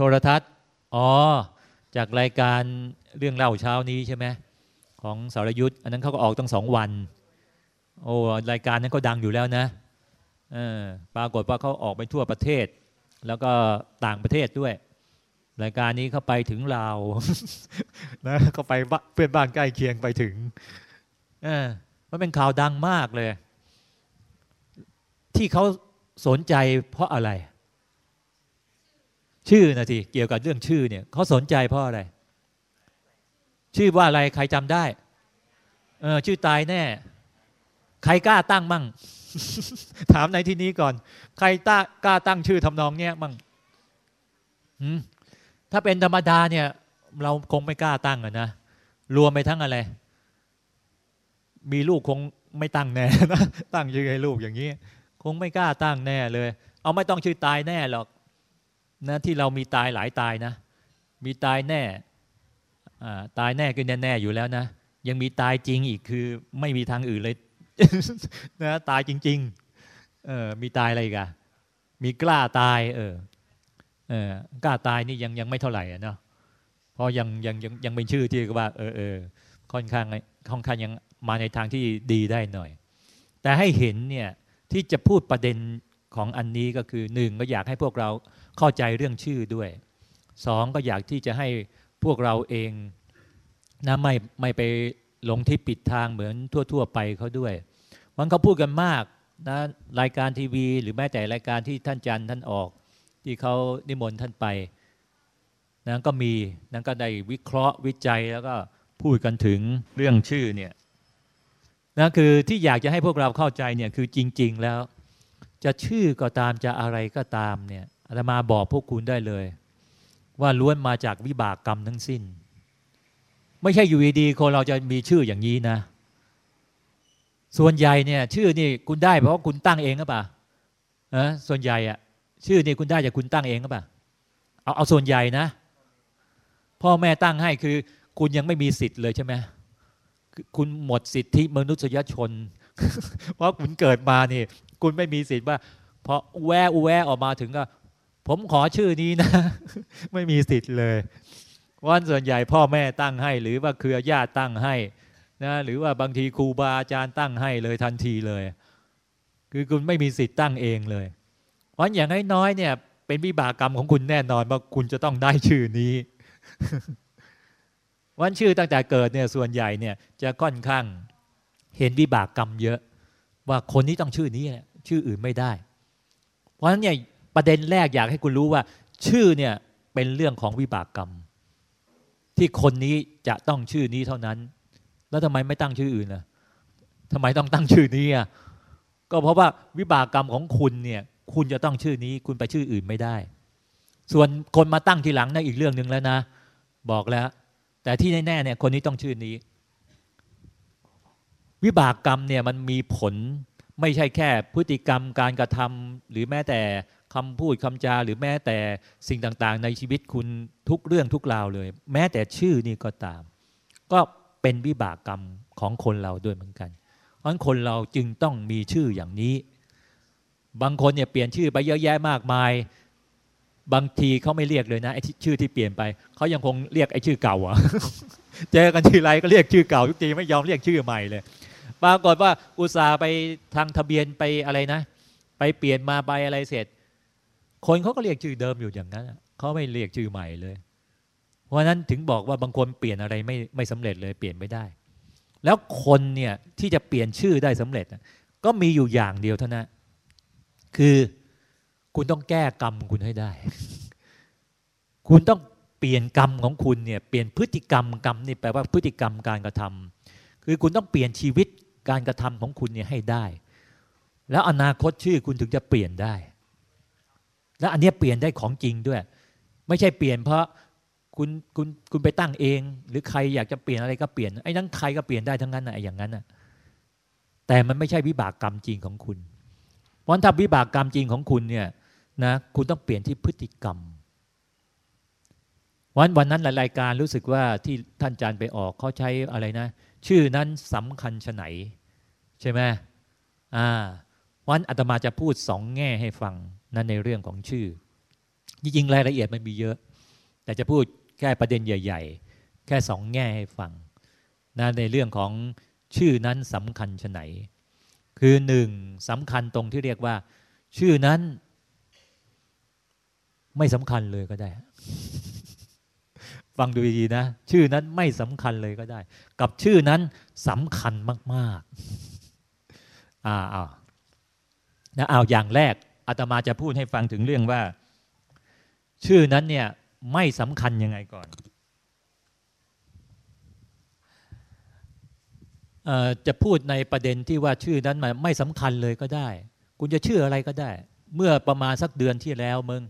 โทรทัศน์ อ๋อ จากรายการเรื่องเล่าเช้านี้ใช่ไหมของสารยุทธ์อันนั้นเขาก็ออกตั้งสองวัน โอ้รายการนั้นก็ดังอยู่แล้วนะปรากฏว่าเขาออกไปทั่วประเทศ แล้วก็ต่างประเทศด้วย รายการนี้เขาไปถึงลาวนะเขาไปเพื่อนบ้านใกล้เคียงไปถึงมันเป็นข่าวดังมากเลย ที่เขาสนใจเพราะอะไร ชื่อนะทีเกี่ยวกับเรื่องชื่อเนี่ยเขาสนใจเพราะอะไร ชื่อว่าอะไรใครจำได้เออชื่อตายแน่ ใครกล้าตั้งมั่ง ถามในที่นี้ก่อน ใครต้ากล้าตั้งชื่อทำนองเนี้ยมั่งถ้าเป็นธรรมดาเนี่ย เราคงไม่กล้าตั้งอะนะรวมไปทั้งอะไร มีลูกคงไม่ตั้งแน่นะตั้งชื่อให้ลูกอย่างนี้ คงไม่กล้าตั้งแน่เลย เอาไม่ต้องชื่อตายแน่หรอก นะที่เรามีตายหลายตายนะ มีตายแน่ตายแน่ก็แน่ๆอยู่แล้วนะ ยังมีตายจริงอีกคือไม่มีทางอื่นเลยนะตายจริงๆเออมีตายอะไรกันมีกล้าตายเออเออกล้าตายนี่ยังยังไม่เท่าไหร่อะเนาะเพราะยังยังยังยังเป็นชื่อที่ว่าเออเออค่อนข้างค่อนข้างยังมาในทางที่ดีได้หน่อย แต่ให้เห็นเนี่ยที่จะพูดประเด็น ของอันนี้ก็คือหนึ่งก็อยากให้พวกเราเข้าใจเรื่องชื่อด้วยสองก็อยากที่จะให้พวกเราเองนะไม่ไม่ไปหลงทิศปิดทางเหมือนทั่ว ๆ ไปเขาด้วยมันเขาพูดกันมากนะรายการทีวี หรือแม้แต่รายการที่ท่านจันท่านออก ที่เขานิมนต์ท่านไปนั้นก็มีนั้นก็ได้วิเคราะห์วิจัยแล้วก็พูดกันถึงเรื่องชื่อเนี่ยนะคือที่อยากจะให้พวกเราเข้าใจเนี่ยคือจริง ๆ แล้ว จะชื่อก็ตามจะอะไรก็ตามเนี่ยอาตมาบอกพวกคุณได้เลย ว่าล้วนมาจากวิบากกรรมทั้งสิ้น ไม่ใช่อยู่ดีๆคนเราจะมีชื่ออย่างนี้นะ ส่วนใหญ่เนี่ย ชื่อนี่คุณได้เพราะคุณตั้งเองหรือเปล่าเออส่วนใหญ่อะชื่อนี่คุณได้จากคุณตั้งเองหรือเปล่าเอาเอาส่วนใหญ่นะ พ่อแม่ตั้งให้คือ คุณยังไม่มีสิทธิ์เลยใช่ไหมคุณหมดสิทธิมนุษยชน เพราะคุณเกิดมานี่ คุณไม่มีสิทธิ์ว่าพอแวะแวออกมาถึงก็ ผมขอชื่อนี้นะ ไม่มีสิทธิ์เลยวันส่วนใหญ่พ่อแม่ตั้งให้ หรือว่าเครือญาติตั้งให้นะหรือว่าบางทีครูบาอาจารย์ตั้งให้เลยทันทีเลย คือคุณไม่มีสิทธิ์ตั้งเองเลย เพราะอย่างน้อยๆเนี่ย เป็นวิบากกรรมของคุณแน่นอนว่าคุณจะต้องได้ชื่อนี้วันชื่อตั้งแต่เกิดเนี่ยส่วนใหญ่เนี่ยจะค่อนข้างเห็นวิบากกรรมเยอะ ว่าคนนี้ต้องชื่อนี้ ชื่ออื่นไม่ได้ เพราะฉะนั้นเนี่ยประเด็นแรกอยากให้คุณรู้ว่า ชื่อเนี่ยเป็นเรื่องของวิบากกรรม ที่คนนี้จะต้องชื่อนี้เท่านั้น แล้วทำไมไม่ตั้งชื่ออื่นล่ะทำไมต้องตั้งชื่อนี้อะก็เพราะว่าวิบากกรรมของคุณเนี่ยคุณจะต้องชื่อนี้คุณไปชื่ออื่นไม่ได้ ส่วนคนมาตั้งทีหลังนั่นอีกเรื่องหนึ่งแล้วนะ บอกแล้ว แต่ที่แน่ๆเนี่ยคนนี้ต้องชื่อนี้ วิบากกรรมเนี่ยมันมีผล ไม่ใช่แค่พฤติกรรมการกระทำหรือแม้แต่คำพูดคำจา หรือแม้แต่สิ่งต่างๆ ในชีวิตคุณทุกเรื่องทุกราวเลย แม้แต่ชื่อนี่ก็ตาม ก็เป็นวิบากกรรมของคนเราด้วยเหมือนกัน เพราะฉะนั้นคนเราจึงต้องมีชื่ออย่างนี้ บางคนเนี่ยเปลี่ยนชื่อไปเยอะแยะมากมาย บางทีเขาไม่เรียกเลยนะไอ้ชื่อที่เปลี่ยนไปเขายังคงเรียกไอ้ชื่อเก่าอะเจอกันทีไรก็เรียกชื่อเก่าทุกทีไม่ยอมเรียกชื่อใหม่เลย ปรากฏว่าอุตส่าห์ไปทางทะเบียนไปอะไรนะ ไปเปลี่ยนมาไปอะไรเสร็จ คนเขาก็เรียกชื่อเดิมอยู่อย่างนั้นเขาไม่เรียกชื่อใหม่เลย เพราะนั้นถึงบอกว่าบางคนเปลี่ยนอะไรไม่ไม่สำเร็จเลยเปลี่ยนไม่ได้ แล้วคนเนี่ยที่จะเปลี่ยนชื่อได้สำเร็จ ก็มีอยู่อย่างเดียวเท่านั้นคือคุณต้องแก้กรรมคุณให้ได้ คุณต้องเปลี่ยนกรรมของคุณเนี่ยเปลี่ยนพฤติกรรมกรรมนี่แปลว่าพฤติกรรมการกระทำคือคุณต้องเปลี่ยนชีวิต การกระทำของคุณเนี่ยให้ได้ แล้วอนาคตชื่อคุณถึงจะเปลี่ยนได้ และอันนี้เปลี่ยนได้ของจริงด้วย ไม่ใช่เปลี่ยนเพราะคุณคุณคุณไปตั้งเอง หรือใครอยากจะเปลี่ยนอะไรก็เปลี่ยนไอ้นั้นใครก็เปลี่ยนได้ทั้งนั้นนะไอ้อย่างนั้นนะแต่มันไม่ใช่วิบากกรรมจริงของคุณ เพราะถ้าวิบากกรรมจริงของคุณเนี่ยนะคุณต้องเปลี่ยนที่พฤติกรรม วันวันนั้นหลายรายการรู้สึกว่าที่ท่านอาจารย์ไปออกเขาใช้อะไรนะ ชื่อนั้นสำคัญชไหน ใช่ไหมอ่าวันอาตมาจะพูดสองแง่ให้ฟังนั่นในเรื่องของชื่อ จริงๆรายละเอียดมันมีเยอะ แต่จะพูดแค่ประเด็นใหญ่ ๆ แค่สองแง่ให้ฟังนะในเรื่องของชื่อนั้นสำคัญชไหน คือหนึ่งสำคัญตรงที่เรียกว่า ชื่อนั้นไม่สำคัญเลยก็ได้ ฟังดูดีๆนะ ชื่อนั้นไม่สำคัญเลยก็ได้ กับชื่อนั้นสำคัญมาก ๆ อ่าอ่านะเอาอย่างแรกอาตมาจะพูดให้ฟังถึงเรื่องว่า ชื่อนั้นเนี่ยไม่สำคัญยังไงก่อนจะพูดในประเด็นที่ว่าชื่อนั้นมันไม่สำคัญเลยก็ได้ คุณจะชื่ออะไรก็ได้ เมื่อประมาณสักเดือนที่แล้วมึง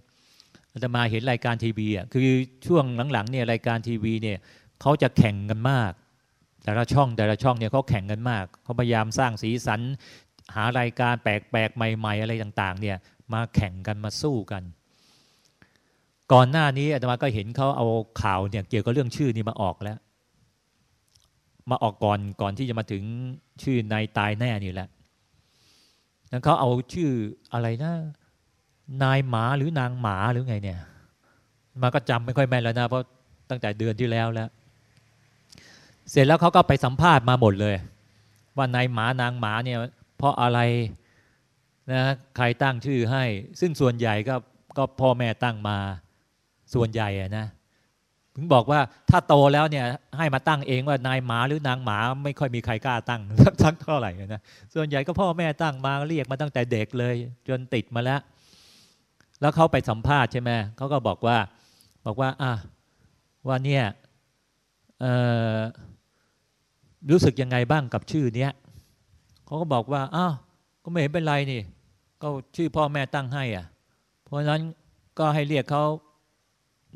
อาตมาเห็นรายการทีวีอะคือช่วงหลังๆเนี่ยรายการทีวีเนี่ยเขาจะแข่งกันมาก แต่ละช่องแต่ละช่องเนี่ยเขาแข่งกันมากเขาพยายามสร้างสีสัน หารายการแปลกๆใหม่ ๆ อะไรต่าง ๆ เนี่ยมาแข่งกันมาสู้กัน ก่อนหน้านี้อาตมาก็เห็นเขาเอาข่าวเนี่ยเกี่ยวกับเรื่องชื่อนี้มาออกแล้ว มาออกก่อนก่อนที่จะมาถึงชื่อนายตายแน่นี่แหละแล้วเขาเอาชื่ออะไรนะนายหมาหรือนางหมาหรือไงเนี่ย มาก็จำไม่ค่อยแม่นแล้วนะเพราะตั้งแต่เดือนที่แล้วแล้ว เสร็จแล้วเขาก็ไปสัมภาษณ์มาหมดเลย ว่านายหมานางหมาเนี่ยเพราะอะไรนะใครตั้งชื่อให้ ซึ่งส่วนใหญ่ก็ก็พ่อแม่ตั้งมาส่วนใหญ่อะนะถึงบอกว่าถ้าโตแล้วเนี่ยให้มาตั้งเองว่านายหมาหรือนางหมาไม่ค่อยมีใครกล้าตั้งสักเท่าไหร่นะส่วนใหญ่ก็พ่อแม่ตั้งมาเรียกมาตั้งแต่เด็กเลย จนติดมาแล้ว แล้วเขาไปสัมภาษณ์ใช่ไหมเขาก็บอกว่าบอกว่าอะว่าเนี่ยเออ รู้สึกยังไงบ้างกับชื่อเนี้ยเขาก็บอกว่าอ้าวก็ไม่เห็นเป็นไรนี่ ก็ชื่อพ่อแม่ตั้งให้อะ เพราะฉะนั้นก็ให้เรียกเขา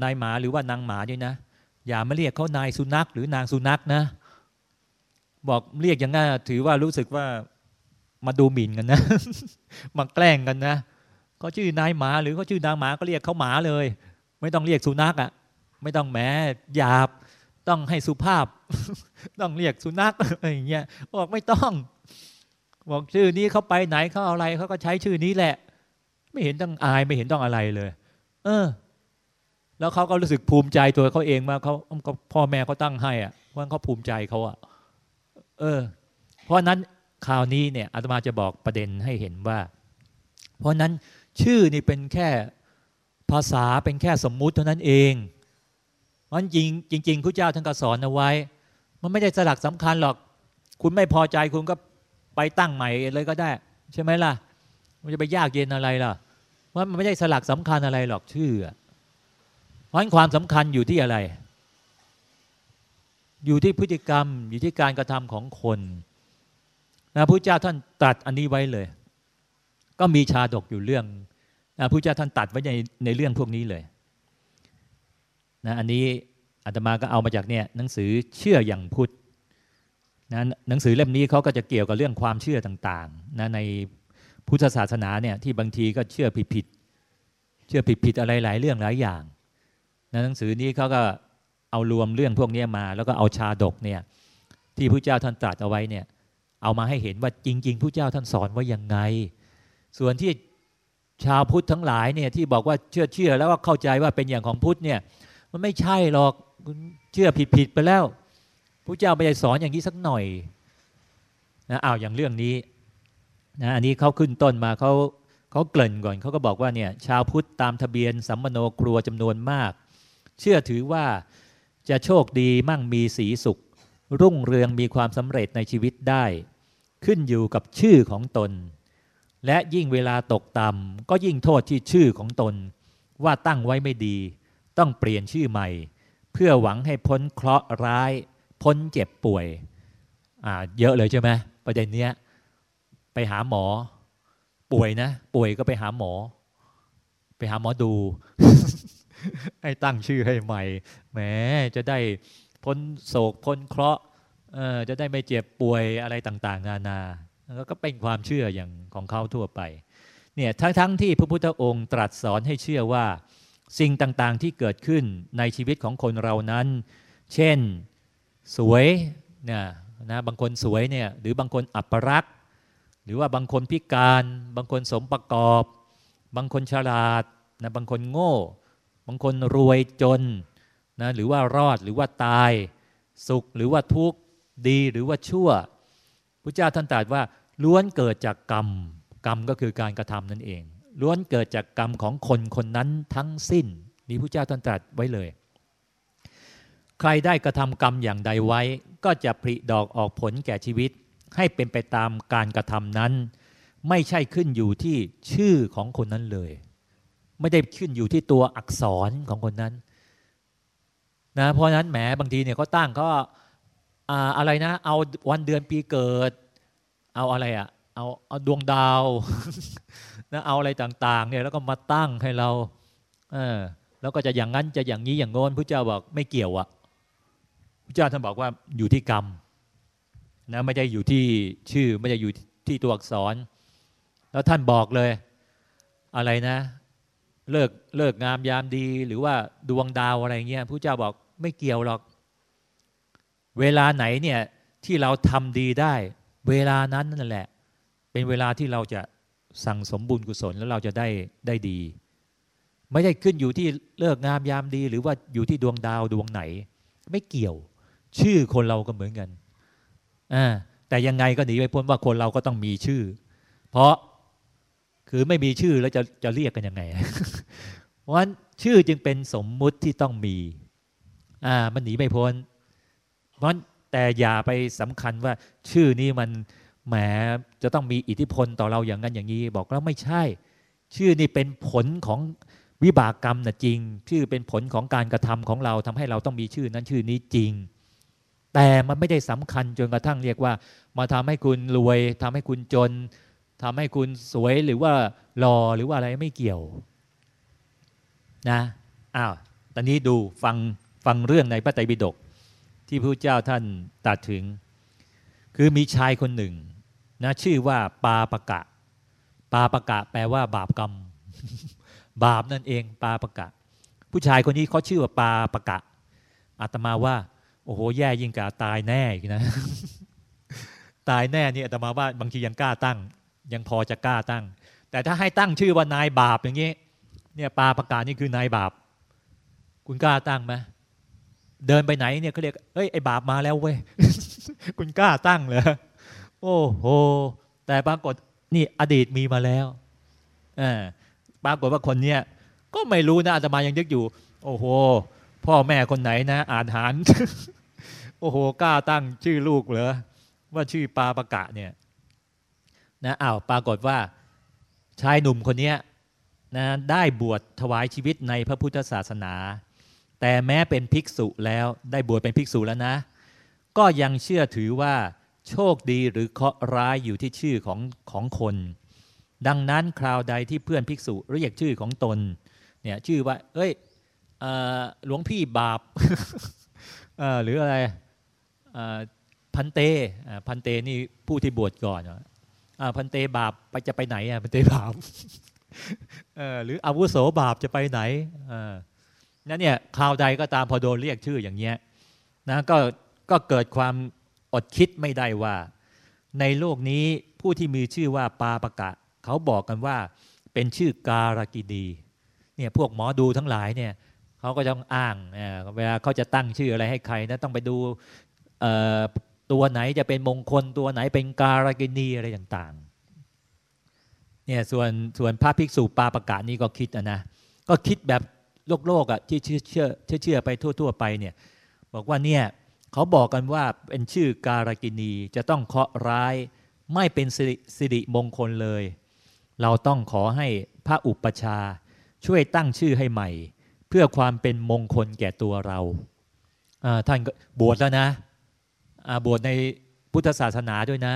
นายหมาหรือว่านางหมาด้วยนะ อย่ามาเรียกเขานายสุนัขหรือนางสุนัขนะ บอกเรียกอย่างนั้นถือว่ารู้สึกว่ามาดูหมิ่นกันนะ มาแกล้งกันนะเขาชื่อนายหมาหรือเขาชื่อนางหมาก็เรียกเขาหมาเลย ไม่ต้องเรียกสุนัขอะ ไม่ต้องแหมหยาบ ต้องให้สุภาพ ต้องเรียกสุนัขอะไรอย่างเงี้ยบอกไม่ต้องบอกชื่อนี้เขาไปไหนเขาอะไรเขาก็ใช้ชื่อนี้แหละ ไม่เห็นต้องอายไม่เห็นต้องอะไรเลย เออ แล้วเขาก็รู้สึกภูมิใจตัวเขาเองมาเขาพ่อแม่เขาตั้งให้อะว่าเขาภูมิใจเขาอะเออ เพราะนั้นคราวนี้เนี่ยอาตมาจะบอกประเด็นให้เห็นว่า เพราะนั้นชื่อนี่เป็นแค่ภาษาเป็นแค่สมมุติเท่านั้นเอง มันจริงจริงๆพระเจ้าท่านก็สอนเอาไว้ มันไม่ได้สลักสำคัญหรอก คุณไม่พอใจคุณก็ไปตั้งใหม่เลยก็ได้ ใช่ไหมล่ะ มันจะไปยากเย็นอะไรล่ะว่ามันไม่ได้สลักสำคัญอะไรหรอกชื่อเพราะความสำคัญอยู่ที่อะไร อยู่ที่พฤติกรรม อยู่ที่การกระทำของคนนะพระเจ้าท่านตรัสอันนี้ไว้เลย ก็มีชาดกอยู่เรื่องนะพระเจ้าท่านตัดไว้ในในเรื่องพวกนี้เลย นะอันนี้อาตมาก็เอามาจากเนี่ยหนังสือเชื่ออย่างพุทธนะหนังสือเล่มนี้เขาก็จะเกี่ยวกับเรื่องความเชื่อต่างๆนะในพุทธศาสนาเนี่ยที่บางทีก็เชื่อผิดๆเชื่อผิดๆอะไรหลายเรื่องหลายอย่างนะหนังสือนี้เขาก็เอารวมเรื่องพวกนี้มา แล้วก็เอาชาดกเนี่ยที่พระเจ้าท่านตรัสเอาไว้เนี่ยเอามาให้เห็นว่าจริง ๆพระเจ้าท่านสอนว่ายังไง ส่วนที่ชาวพุทธทั้งหลายเนี่ยที่บอกว่าเชื่อเชื่อแล้วว่าเข้าใจว่าเป็นอย่างของพุทธเนี่ย มันไม่ใช่หรอกคุณเชื่อผิดๆไปแล้วพระเจ้าไม่ได้สอนอย่างนี้สักหน่อยนะอ้าวอย่างเรื่องนี้นะอันนี้เขาขึ้นต้นมาเขาเขาเกริ่นก่อนเขาก็บอกว่าเนี่ยชาวพุทธตามทะเบียนสัมมโนครัวจำนวนมาก เชื่อถือว่าจะโชคดีมั่งมีสีสุข รุ่งเรืองมีความสำเร็จในชีวิตได้ ขึ้นอยู่กับชื่อของตน และยิ่งเวลาตกต่ำก็ยิ่งโทษที่ชื่อของตน ว่าตั้งไว้ไม่ดี ต้องเปลี่ยนชื่อใหม่ เพื่อหวังให้พ้นเคราะห์ร้าย พ้นเจ็บป่วยอ่าเยอะเลยใช่ไหมประเด็นเนี้ยไปหาหมอ ป่วยนะ ป่วยก็ไปหาหมอ ไปหาหมอดูให้ตั้งชื่อให้ใหม่แหมจะได้พ้นโศกพ้นเคราะห์จะได้ไม่เจ็บป่วยอะไรต่าง ๆ นานาแล้วก็เป็นความเชื่ออย่างของเขาทั่วไปเนี่ยทั้งทั้งที่พระพุทธองค์ตรัสสอนให้เชื่อว่า สิ่งต่างๆที่เกิดขึ้นในชีวิตของคนเรานั้น เช่นสวยเนี่ยนะบางคนสวยเนี่ยหรือบางคนอัปรักษ์หรือว่าบางคนพิการ บางคนสมประกอบ บางคนฉลาดนะบางคนโง่ บางคนรวยจนนะหรือว่ารอดหรือว่าตาย สุขหรือว่าทุกข์ดีหรือว่าชั่วพระเจ้าท่านตรัสว่าล้วนเกิดจากกรรม กรรมก็คือการกระทำนั่นเอง ล้วนเกิดจากกรรมของคนคนนั้นทั้งสิ้น นี่พระเจ้าท่านตรัสไว้เลย ใครได้กระทำกรรมอย่างใดไว้ ก็จะผลิดอกออกผลแก่ชีวิต ให้เป็นไปตามการกระทำนั้น ไม่ใช่ขึ้นอยู่ที่ชื่อของคนนั้นเลย ไม่ได้ขึ้นอยู่ที่ตัวอักษรของคนนั้นนะเพราะนั้นแหมบางทีเนี่ยเขาตั้งก็อะไรนะ เอาวันเดือนปีเกิด เอาอะไรอะเอาเอาดวงดาว นะเอาอะไรต่างๆเนี่ยแล้วก็มาตั้งให้เราเออแล้วก็จะอย่างนั้นจะอย่างนี้อย่างโน้นพระเจ้าบอกไม่เกี่ยวอะพระเจ้าท่านบอกว่าอยู่ที่กรรมนะไม่ได้อยู่ที่ชื่อไม่ได้อยู่ที่ตัวอักษร แล้วท่านบอกเลยอะไรนะ เลิกเลิกงามยามดีหรือว่าดวงดาวอะไรเงี้ยพระเจ้าบอกไม่เกี่ยวหรอก เวลาไหนเนี่ยที่เราทำดีได้ เวลานั้นนั่นแหละ เป็นเวลาที่เราจะ สั่งสมบุญกุศลแล้วเราจะได้ได้ดี ไม่ได้ขึ้นอยู่ที่เลิกงามยามดี หรือว่าอยู่ที่ดวงดาวดวงไหน ไม่เกี่ยว ชื่อคนเราก็เหมือนกันอ่าแต่ยังไงก็หนีไม่พ้นว่าคนเราก็ต้องมีชื่อ เพราะคือไม่มีชื่อแล้วจะจะเรียกกันยังไง เพราะฉะนั้นชื่อจึงเป็นสมมุติที่ต้องมี อ่า มันหนีไม่พ้น เพราะแต่อย่าไปสำคัญว่าชื่อนี้มัน แหมจะต้องมีอิทธิพลต่อเราอย่างนั้นอย่างนี้ บอกแล้วไม่ใช่ ชื่อนี้เป็นผลของวิบากกรรมนะจริง ชื่อเป็นผลของการกระทำของเราทำให้เราต้องมีชื่อนั้นชื่อนี้จริง แต่มันไม่ได้สำคัญจนกระทั่งเรียกว่า มาทำให้คุณรวยทำให้คุณจนทำให้คุณสวยหรือว่าหล่อหรือว่าอะไรไม่เกี่ยวนะอ้าวตอนนี้ดูฟังฟังเรื่องในพระไตรปิฎกที่พระเจ้าท่านตัดถึง คือมีชายคนหนึ่ง นะชื่อว่าปาปะกะ ปาปะกะ แปลว่าบาปกรรม บาปนั่นเอง ปาปะกะ ผู้ชายคนนี้เขาชื่อว่าปาปะกะอาตมาว่า โอ้โห แย่ยิ่งกว่าตายแน่อีกนะ ตายแน่นี่อาตมาว่าบางทียังกล้าตั้ง ยังพอจะกล้าตั้ง แต่ถ้าให้ตั้งชื่อว่านายบาปอย่างนี้เนี่ยปาประกาศนี่คือนายบาป คุณกล้าตั้งไหมเดินไปไหนเนี่ยเขาเรียกเอ้ยไอ้บาปมาแล้วเว้ย คุณกล้าตั้งเหรอ โอ้โห แต่ปรากฏนี่อดีตมีมาแล้วอปรากฏว่าคนเนี้ยก็ไม่รู้นะอาตมายังยึกอยู่ โอ้โห พ่อแม่คนไหนนะ อ่านหาร โอ้โหกล้าตั้งชื่อลูกเหรอว่าชื่อปาประกาศเนี่ยนะอ้าวปรากฏว่าชายหนุ่มคนนี้นะได้บวชถวายชีวิตในพระพุทธศาสนา แต่แม้เป็นภิกษุแล้วได้บวชเป็นภิกษุแล้วนะ ก็ยังเชื่อถือว่า โชคดีหรือเคราะห์ร้ายอยู่ที่ชื่อของของคน ดังนั้นคราวใดที่เพื่อนภิกษุเรียกชื่อของตนเนี่ยชื่อว่า เอ้ยหลวงพี่บาปหรืออะไรพันเตพันเตนี่ผู้ที่บวชก่อนพันเตบาปไปจะไปไหนอะพันเตบาปหรืออาวุโสบาปจะไปไหนนั่นเนี่ยข่าวใดก็ตามพอโดนเรียกชื่ออย่างเงี้ยนะก็ก็เกิดความ อดคิดไม่ได้ว่า ในโลกนี้ผู้ที่มีชื่อว่าปาปะกะ เขาบอกกันว่าเป็นชื่อการกินีเนี่ยพวกหมอดูทั้งหลายเนี่ยเขาก็ต้องอ้างเวลาเขาจะตั้งชื่ออะไรให้ใครนะต้องไปดูตัวไหนจะเป็นมงคลตัวไหนเป็นการกินีอะไรต่างๆเนี่ยส่วนส่วนพระภิกษุปาปะกาศนี้ก็คิดนะนะก็คิดแบบโลกโลกอะที่เชื่อเชื่อเชื่อเชื่อไปทั่ว ๆ ไปเนี่ยบอกว่าเนี่ย เขาบอกกันว่าเป็นชื่อการกินีจะต้องเคาะร้ายไม่เป็นสิริมงคลเลย เราต้องขอให้พระอุปชาช่วยตั้งชื่อให้ใหม่ เพื่อความเป็นมงคลแก่ตัวเรา ท่านบวชแล้วนะบวชในพุทธศาสนาด้วยนะ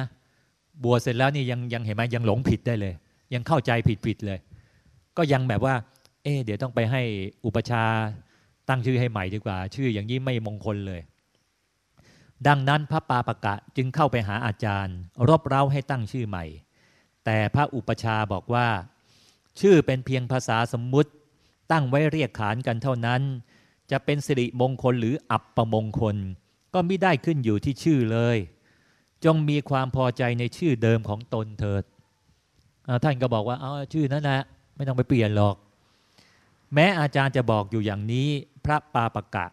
บวชเสร็จแล้วนี่ยังยังเห็นไหมยังหลงผิดได้เลย ยังเข้าใจผิดผิดเลย ก็ยังแบบว่า เอ๊เดี๋ยวต้องไปให้อุปชาตั้งชื่อให้ใหม่ดีกว่า ชื่ออย่างนี้ไม่มงคลเลย ดังนั้นพระปาปะกะจึงเข้าไปหาอาจารย์ รบเร้าให้ตั้งชื่อใหม่ แต่พระอุปชาบอกว่า ชื่อเป็นเพียงภาษาสมมุติ ตั้งไว้เรียกขานกันเท่านั้น จะเป็นสิริมงคลหรืออับประมงคล ก็ไม่ได้ขึ้นอยู่ที่ชื่อเลย จงมีความพอใจในชื่อเดิมของตนเถิดท่านก็บอกว่าเอาชื่อนั้นแหละไม่ต้องไปเปลี่ยนหรอก แม้อาจารย์จะบอกอยู่อย่างนี้ พระปาปะกะ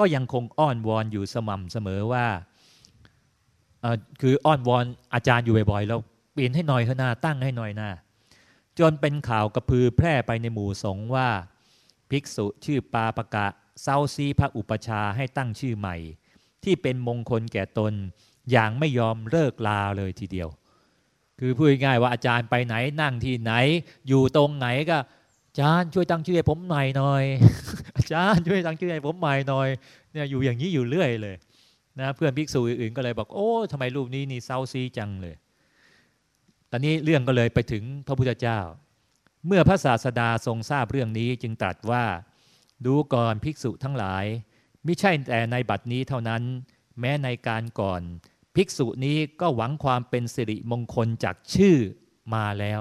ก็ยังคงอ้อนวอนอยู่สม่ำเสมอว่าคืออ้อนวอนอาจารย์อยู่บ่อยๆแล้วเปลี่ยนให้หน่อยเถอะนาตั้งให้หน่อยนาจนเป็นข่าวกระพือแพร่ไปในหมู่สงฆ์ว่า ภิกษุชื่อปาปะกะเซาซีพระอุปชาให้ตั้งชื่อใหม่ ที่เป็นมงคลแก่ตนอย่างไม่ยอมเลิกลาเลยทีเดียว คือพูดง่ายว่าอาจารย์ไปไหนนั่งที่ไหน อยู่ตรงไหนก็อาจารย์ช่วยตั้งชื่อให้ผมหม่อยหน่อย จารย์ช่วยตั้งชื่อให้ผมใหม่หน่อยเนี่ยอยู่อย่างนี้อยู่เรื่อยเลยนะเพื่อนภิกษุอื่นๆก็เลยบอกโอ้ทำไมรูปนี้นี่เซาซีจังเลย ตอนนี้เรื่องก็เลยไปถึงพระพุทธเจ้า เมื่อพระศาสดาทรงทราบเรื่องนี้จึงตรัสว่าดูก่อนภิกษุทั้งหลายไม่ใช่แต่ในบัดนี้เท่านั้น แม้ในการก่อน ภิกษุนี้ก็หวังความเป็นสิริมงคลจากชื่อมาแล้ว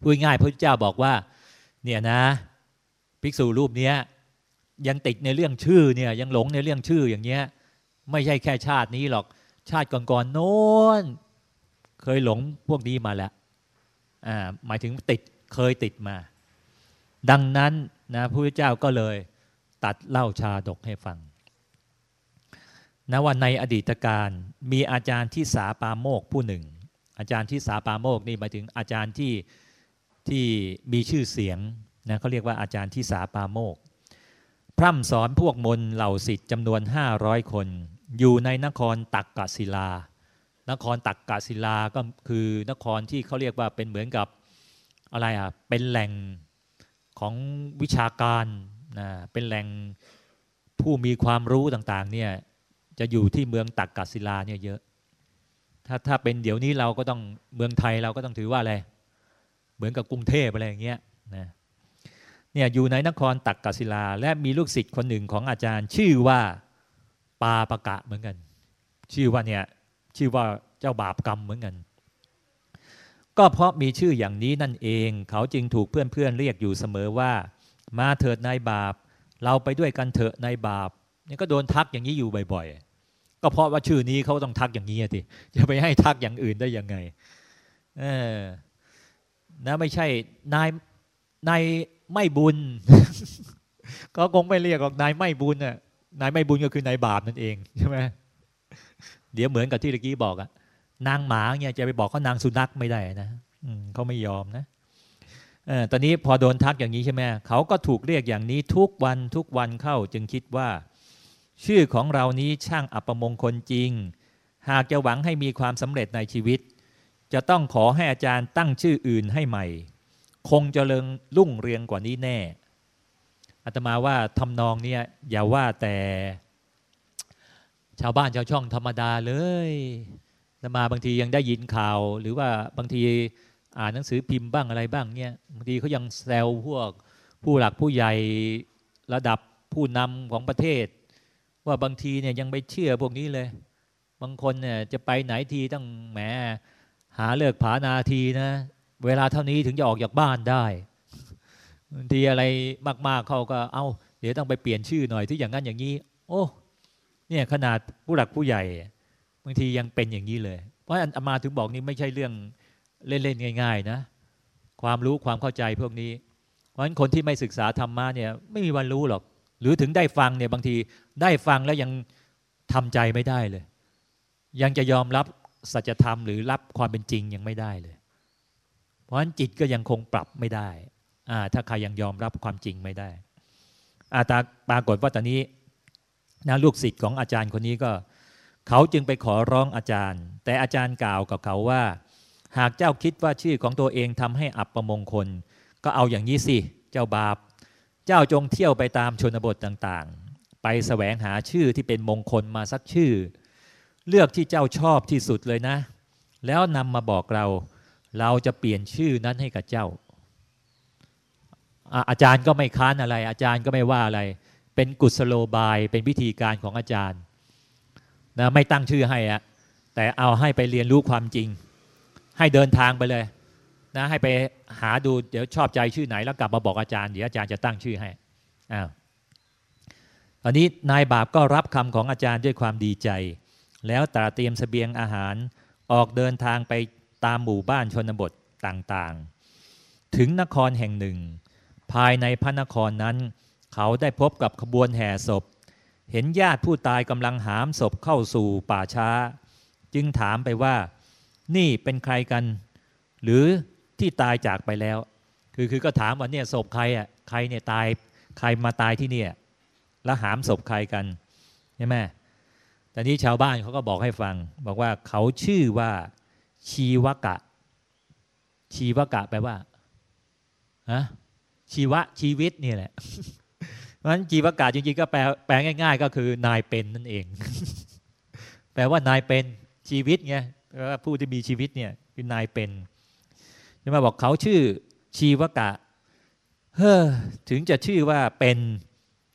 พูดง่ายพระเจ้าบอกว่า เนี่ยนะ ภิกษุรูปนี้ยังติดในเรื่องชื่อเนี่ยยังหลงในเรื่องชื่ออย่างเงี้ยไม่ใช่แค่ชาตินี้หรอกชาติก่อนๆโน้นเคยหลงพวกนี้มาแล้วอ่าหมายถึงติดเคยติดมา ดังนั้นนะพระพุทธเจ้าก็เลยตัดเล่าชาดกให้ฟังนะว่าในอดีตการมีอาจารย์ที่สาปาโมกผู้หนึ่ง อาจารย์ที่สาปาโมกนี่หมายถึงอาจารย์ที่ที่มีชื่อเสียง นะเขาเรียกว่าอาจารย์ที่สาปาโมก พร่ำสอนพวกมนเหล่าสิทธิ์จำนวนห้าร้อยคน อยู่ในนครตักกศิลา นครตักกศิลาก็คือนครที่เขาเรียกว่าเป็นเหมือนกับอะไรอะเป็นแหล่งของวิชาการนะเป็นแหล่งผู้มีความรู้ต่างๆเนี่ยจะอยู่ที่เมืองตักกศิลาเนี่ยเยอะ ถ้าถ้าเป็นเดี๋ยวนี้เราก็ต้องเมืองไทยเราก็ต้องถือว่าอะไร เหมือนกับกรุงเทพอะไรอย่างเงี้ยนะ เนี่ยอยู่ในนครตักกศิลา และมีลูกศิษย์คนหนึ่งของอาจารย์ ชื่อว่าปาปะกะเหมือนกัน ชื่อว่าเนี่ยชื่อว่าเจ้าบาปกรรมเหมือนกัน ก็เพราะมีชื่ออย่างนี้นั่นเอง เขาจึงถูกเพื่อนๆเรียกอยู่เสมอว่า มาเถิดนายบาป เราไปด้วยกันเถอะนายบาปนี่ก็โดนทักอย่างนี้อยู่บ่อยๆ ก็เพราะว่าชื่อนี้เขาต้องทักอย่างนี้ทีจะไปให้ทักอย่างอื่นได้ยังไงเออนะไม่ใช่นายนาย ไม่บุญ ก็คงไม่เรียกหรอกนายไม่บุญน่ะนายไม่บุญก็คือนายบาปนั่นเองใช่ไหมเดี๋ยวเหมือนกับที่ตะกี้บอกอะนางหมาเนี่ยจะไปบอกเขานางสุนัขไม่ได้นะเขาไม่ยอมนะออตอนนี้พอโดนทักอย่างนี้ใช่ไหมเขาก็ถูกเรียกอย่างนี้ทุกวันทุกวันเข้าจึงคิดว่า ชื่อของเรานี้ช่างอัปมงคลจริง หากจะหวังให้มีความสำเร็จในชีวิต จะต้องขอให้อาจารย์ตั้งชื่ออื่นให้ใหม่ คงจะเริงรุ่งเรืองกว่านี้แน่อาตมาว่าทำนองเนี่ยอย่าว่าแต่ชาวบ้านชาวช่องธรรมดาเลยอาตมาบางทียังได้ยินข่าว หรือว่าบางทีอ่านหนังสือพิมพ์บ้างอะไรบ้างเนี่ยบางทีเขายังแซวพวกผู้หลักผู้ใหญ่ระดับผู้นำของประเทศ ว่าบางทีเนี่ยยังไม่เชื่อพวกนี้เลย บางคนเนี่ยจะไปไหนทีต้องแหมหาเลิกผานาทีนะ เวลาเท่านี้ถึงจะออกจากบ้านได้บางทีอะไรมากๆเขาก็เอา้า เดี๋ยวต้องไปเปลี่ยนชื่อหน่อยที่อย่างนั้นอย่างนี้ โอ้เนี่ยขนาดผู้หลักผู้ใหญ่บางทียังเป็นอย่างนี้เลย เพราะอันมาถึงบอกนี่ไม่ใช่เรื่องเล่นๆง่าย ๆ นะ ความรู้ความเข้าใจพวกนี้ เพราะฉะนั้นคนที่ไม่ศึกษาธรรมะเนี่ยไม่มีวันรู้หรอก หรือถึงได้ฟังเนี่ยบางทีได้ฟังแล้วยังทำใจไม่ได้เลย ยังจะยอมรับสัจธรรมหรือรับความเป็นจริงยังไม่ได้เลย เพราะฉะนั้นจิตก็ยังคงปรับไม่ได้ถ้าใครยังยอมรับความจริงไม่ได้อาตาปรากฏว่าตอนนี้นะลูกศิษย์ของอาจารย์คนนี้ก็ เขาจึงไปขอร้องอาจารย์ แต่อาจารย์กล่าวกับเขาว่า หากเจ้าคิดว่าชื่อของตัวเองทำให้อับประมงคล ก็เอาอย่างนี้สิเจ้าบาป เจ้าจงเที่ยวไปตามชนบทต่างๆ ไปสแสวงหาชื่อที่เป็นมงคลมาสักชื่อ เลือกที่เจ้าชอบที่สุดเลยนะ แล้วนำมาบอกเรา เราจะเปลี่ยนชื่อนั้นให้กับเจ้า อาจารย์ก็ไม่ค้านอะไร อาจารย์ก็ไม่ว่าอะไร เป็นกุศโลบายเป็นวิธีการของอาจารย์นะไม่ตั้งชื่อให้อะแต่เอาให้ไปเรียนรู้ความจริง ให้เดินทางไปเลยนะให้ไปหาดูเดี๋ยวชอบใจชื่อไหนแล้วกลับมาบอกอาจารย์เดี๋ยวอาจารย์จะตั้งชื่อให้อ้าวตอนนี้นายบาปก็รับคำของอาจารย์ด้วยความดีใจ แล้วตระเตรียมสเสบียงอาหารออกเดินทางไป ตามหมู่บ้านชนบทต่างๆ ถึงนครแห่งหนึ่ง ภายในพระนครนั้น เขาได้พบกับขบวนแห่ศพ เห็นญาติผู้ตายกำลังหามศพเข้าสู่ป่าช้า จึงถามไปว่า นี่เป็นใครกัน หรือที่ตายจากไปแล้ว คือคือก็ถามว่าเนี่ยศพใครอะใครเนี่ยตายใครมาตายที่เนี่ยแล้วหามศพใครกันใช่ไหมแต่นี้ชาวบ้านเขาก็บอกให้ฟัง บอกว่าเขาชื่อว่า ชีวกะ ชีวกะแปลว่าฮะชีวะชีวิตนี่แหละเพราะฉะนั้นชีวกะจริงๆก็แปลแปลง่าย ๆ ก็คือนายเป็นนั่นเอง แปลว่านายเป็นชีวิตไงผู้ที่มีชีวิตเนี่ยคือนายเป็นจะมาบอกเขาชื่อชีวกะเฮ้อถึงจะชื่อว่าเป็น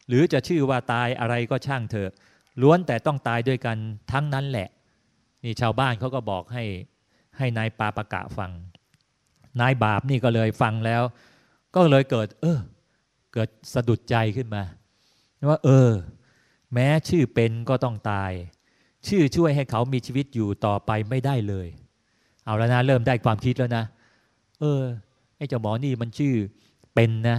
หรือจะชื่อว่าตายอะไรก็ช่างเถอะล้วนแต่ต้องตายด้วยกันทั้งนั้นแหละ นี่ชาวบ้านเขาก็บอกให้ ให้นายปาปะกะฟัง นายบาปนี่ก็เลยฟังแล้ว ก็เลยเกิด เออ เกิดสะดุดใจขึ้นมา ว่า เออ แม้ชื่อเป็นก็ต้องตาย ชื่อช่วยให้เขามีชีวิตอยู่ต่อไปไม่ได้เลย เอาแล้วนะ เริ่มได้ความคิดแล้วนะ เออไอ้เจ้าหมอนี่มันชื่อเป็นนะ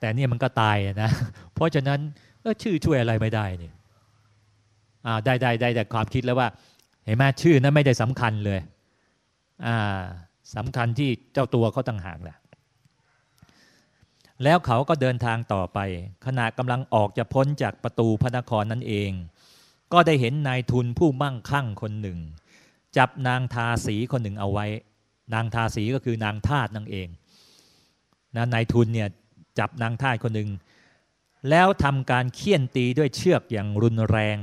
แต่เนี่ยมันก็ตายนะ เพราะฉะนั้นเออชื่อช่วยอะไรไม่ได้เนี่ยอ่าได้ได้ได้แต่ความคิดแล้วว่า เห็นไหมชื่อนั้นไม่ได้สำคัญเลย สำคัญที่เจ้าตัวเขาต่างหากแหละแล้วเขาก็เดินทางต่อไป ขณะกำลังออกจะพ้นจากประตูพระนครนั่นเอง ก็ได้เห็นนายทุนผู้มั่งคั่งคนหนึ่ง จับนางทาสีคนหนึ่งเอาไว้ นางทาสีก็คือนางทาสนั่นเองนะนายทุนเนี่ยจับนางทาสคนหนึ่ง แล้วทำการเคี่ยนตีด้วยเชือกอย่างรุนแรง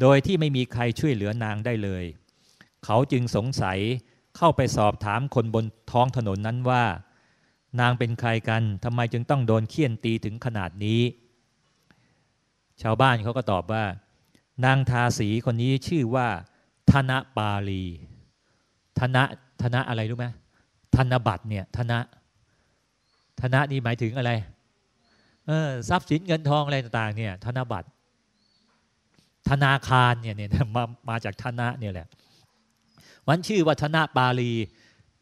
โดยที่ไม่มีใครช่วยเหลือนางได้เลย เขาจึงสงสัย เข้าไปสอบถามคนบนท้องถนนนั้นว่า นางเป็นใครกันทำไมจึงต้องโดนเคี่ยนตีถึงขนาดนี้ ชาวบ้านเขาก็ตอบว่า นางทาสีคนนี้ชื่อว่า ธนปาลี ธนะธนะอะไรรู้ไหมธนบัตรเนี่ยธนะธนะนี่หมายถึงอะไรเออทรัพย์สินเงินทองอะไรต่างๆเนี่ยธนบัตรธนาคารเนี่ยเนี่ยมามาจากธนะเนี่ยแหละ วันชื่อวัฒนะปาลี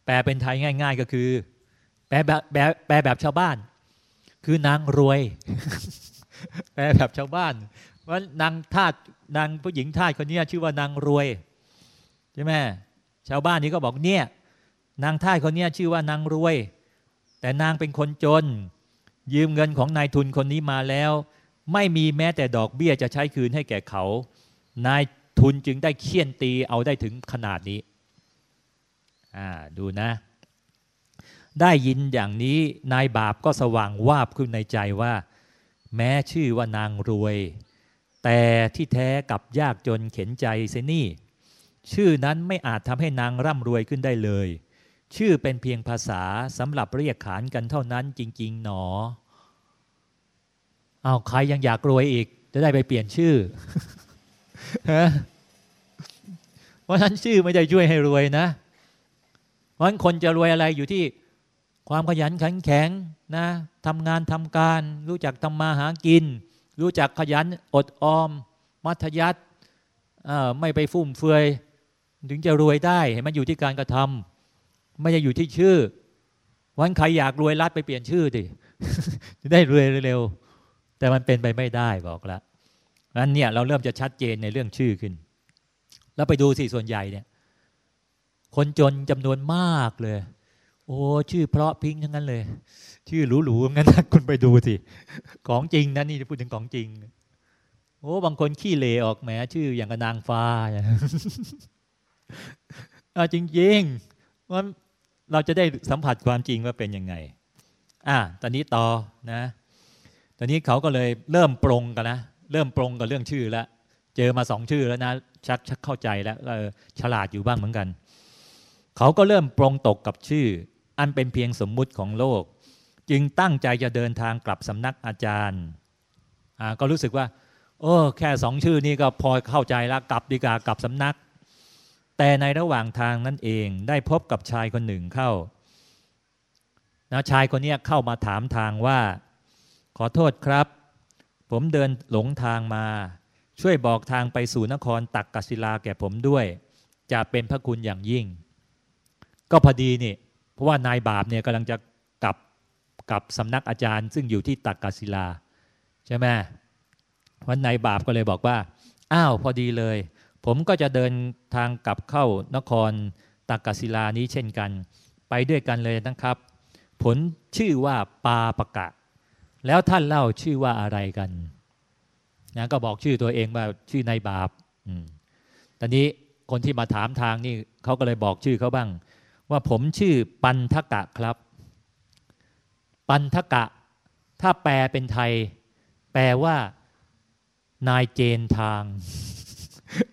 แปลเป็นไทยง่าย ๆ ก็คือ แปลแบบแปลแปลแบบชาวบ้าน คือนางรวย แปลแบบชาวบ้านว่านางทาสนางผู้หญิงทาสคนนี้ชื่อว่านางรวยใช่ไหมชาวบ้านนี้ก็บอกเนี่ย นางทาสคนนี้ชื่อว่านางรวย แต่นางเป็นคนจน ยืมเงินของนายทุนคนนี้มาแล้ว ไม่มีแม้แต่ดอกเบี้ยจะใช้คืนให้แก่เขา นายทุนจึงได้เคี่ยนตีเอาได้ถึงขนาดนี้ ดูนะ ได้ยินอย่างนี้นายบาปก็สว่างวาบขึ้นในใจว่า แม้ชื่อว่านางรวย แต่ที่แท้กับยากจนเข็นใจเซนี่ ชื่อนั้นไม่อาจทำให้นางร่ำรวยขึ้นได้เลย ชื่อเป็นเพียงภาษาสำหรับเรียกขานกันเท่านั้นจริง ๆ หนอเอาใครยังอยากรวยอีก จะได้ไปเปลี่ยนชื่อเพราะฉะนั้นชื่อไม่ได้ช่วยให้รวยนะ ราะคนจะรวยอะไรอยู่ที่ความขยันขันแข็งนะทำงานทำการ รู้จักทำมาหากิน รู้จักขยันอดออม มัธยัติไม่ไปฟุ่มเฟือย ถึงจะรวยได้เห็นมันอยู่ที่การกระทำไม่ใช่อยู่ที่ชื่อ วันใครอยากรวยรัดไปเปลี่ยนชื่อดิจะได้รวยเร็วแต่มันเป็นไปไม่ได้บอกแล้วนั้นเนี่ยเราเริ่มจะชัดเจนในเรื่องชื่อขึ้น แล้วไปดูสิส่วนใหญ่เนี่ย คนจนจำนวนมากเลย โอ้ชื่อเพราะพิงทั้งนั้นเลย ชื่อหรูๆงั้นคุณไปดูสิ ของจริงนะนี่จะพูดถึงของจริง โอ้บางคนขี้เลออกแหมชื่ออย่างกับนางฟ้าจริงจริงว่าเราจะได้สัมผัสความจริงว่าเป็นยังไง อะตอนนี้ต่อนะ ตอนนี้เขาก็เลยเริ่มปรงกันนะเริ่มปรงกับเรื่องชื่อแล้วเจอมาสองชื่อแล้วนะชักชักเข้าใจแล้วฉลาดอยู่บ้างเหมือนกัน เขาก็เริ่มปรงตกกับชื่อ อันเป็นเพียงสมมุติของโลก จึงตั้งใจจะเดินทางกลับสำนักอาจารย์ก็รู้สึกว่า โอ้แค่สองชื่อนี้ก็พอเข้าใจแล้วกลับดีกว่ากลับสำนัก แต่ในระหว่างทางนั่นเองได้พบกับชายคนหนึ่งเข้านะชายคนนี้เข้ามาถามทางว่า ขอโทษครับ ผมเดินหลงทางมา ช่วยบอกทางไปสู่นครตักกศิลาแก่ผมด้วย จะเป็นพระคุณอย่างยิ่ง ก็พอดีนี่เพราะว่านายบาปเนี่ยกำลังจะกลับกับสำนักอาจารย์ ซึ่งอยู่ที่ตักกศิลาใช่ไหมวันนายบาปก็เลยบอกว่า อ้าวพอดีเลย ผมก็จะเดินทางกลับเข้านครตักกศิลานี้เช่นกัน ไปด้วยกันเลยนะครับ ผลชื่อว่าปาปะกะ แล้วท่านเล่าชื่อว่าอะไรกันนะก็บอกชื่อตัวเองว่าชื่อนายบาปอืมตอนนี้คนที่มาถามทางนี่เขาก็เลยบอกชื่อเขาบ้าง ว่าผมชื่อปันทกะครับ ปันทกะ ถ้าแปลเป็นไทย แปลว่า นายเจนทาง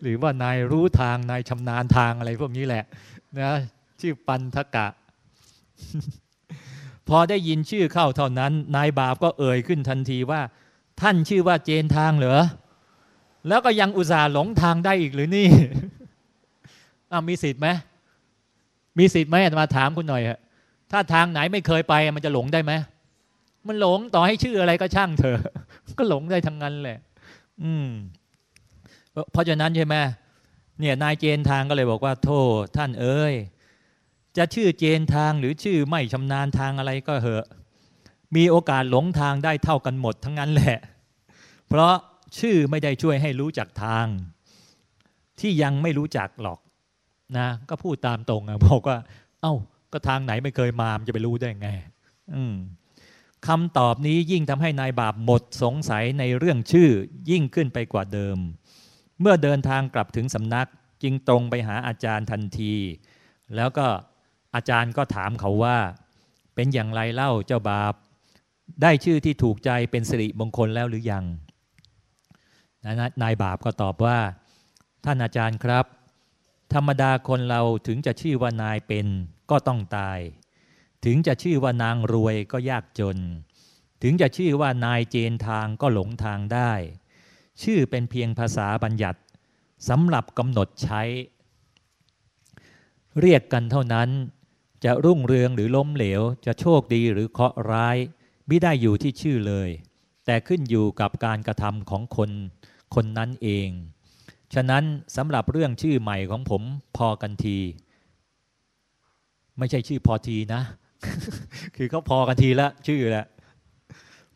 หรือว่านายรู้ทาง นายชำนาญทางอะไรพวกนี้แหละนะชื่อปันทกะ พอได้ยินชื่อเข้าเท่านั้น นายบาปก็เอ่ยขึ้นทันทีว่า ท่านชื่อว่าเจนทางเหรอแล้วก็ยังอุตส่าห์หลงทางได้อีกหรือนี่อ้ามีสิทธิ์ไหม มีสิทธิ์ไหมมาถามคุณหน่อยฮะถ้าทางไหนไม่เคยไปมันจะหลงได้ไหมมันหลงต่อให้ชื่ออะไรก็ช่างเถอะ ก็หลงได้ทั้งนั้นแหละ อืม เพราะฉะนั้นใช่ไหมเนี่ย นายเจนทางก็เลยบอกว่า โทษท่านเอ้ยจะชื่อเจนทางหรือชื่อไม่ชำนาญทางอะไรก็เหอะ มีโอกาสหลงทางได้เท่ากันหมดทั้งนั้นแหละ เพราะชื่อไม่ได้ช่วยให้รู้จักทาง ที่ยังไม่รู้จักหรอก นะก็พูดตามตรงอะบอกว่า เอา้าก็ทางไหนไม่เคยมามจะไปรู้ได้ไง อืมคำตอบนี้ยิ่งทำให้นายบาปหมดสงสัยในเรื่องชื่อยิ่งขึ้นไปกว่าเดิม เมื่อเดินทางกลับถึงสำนักจึงตรงไปหาอาจารย์ทันที แล้วก็อาจารย์ก็ถามเขาว่า เป็นอย่างไรเล่าเจ้าบาป ได้ชื่อที่ถูกใจเป็นสิริมงคลแล้วหรือยังนายบาปก็ตอบว่า ท่านอาจารย์ครับ ธรรมดาคนเราถึงจะชื่อว่านายเป็นก็ต้องตาย ถึงจะชื่อว่านางรวยก็ยากจน ถึงจะชื่อว่านายเจนทางก็หลงทางได้ ชื่อเป็นเพียงภาษาบัญญัติสำหรับกำหนดใช้ เรียกกันเท่านั้น จะรุ่งเรืองหรือล้มเหลว จะโชคดีหรือเคราะห์ร้ายไม่ได้อยู่ที่ชื่อเลย แต่ขึ้นอยู่กับการกระทำของคน คนนั้นเอง ฉะนั้นสำหรับเรื่องชื่อใหม่ของผมพอกันที ไม่ใช่ชื่อพอทีนะ คือเขาพอกันทีละชื่อละ